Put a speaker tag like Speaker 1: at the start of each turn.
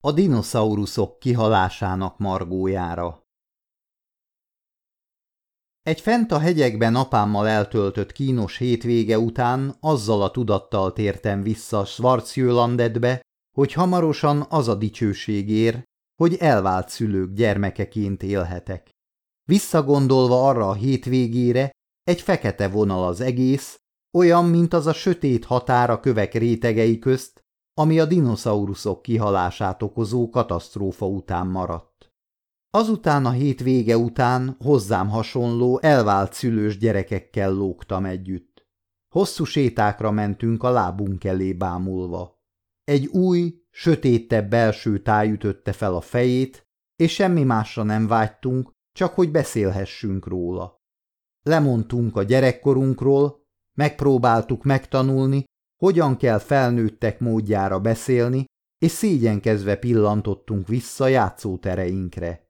Speaker 1: a dinoszauruszok kihalásának margójára. Egy fent a hegyekben apámmal eltöltött kínos hétvége után azzal a tudattal tértem vissza Schwarzjölandetbe, hogy hamarosan az a dicsőség ér, hogy elvált szülők gyermekeként élhetek. Visszagondolva arra a hétvégére, egy fekete vonal az egész, olyan, mint az a sötét határa kövek rétegei közt, ami a dinoszauruszok kihalását okozó katasztrófa után maradt. Azután a hétvége után hozzám hasonló elvált szülős gyerekekkel lógtam együtt. Hosszú sétákra mentünk a lábunk elé bámulva. Egy új, sötétebb belső táj ütötte fel a fejét, és semmi másra nem vágytunk, csak hogy beszélhessünk róla. Lemondtunk a gyerekkorunkról, megpróbáltuk megtanulni, hogyan kell felnőttek módjára beszélni, és szégyenkezve pillantottunk vissza játszótereinkre.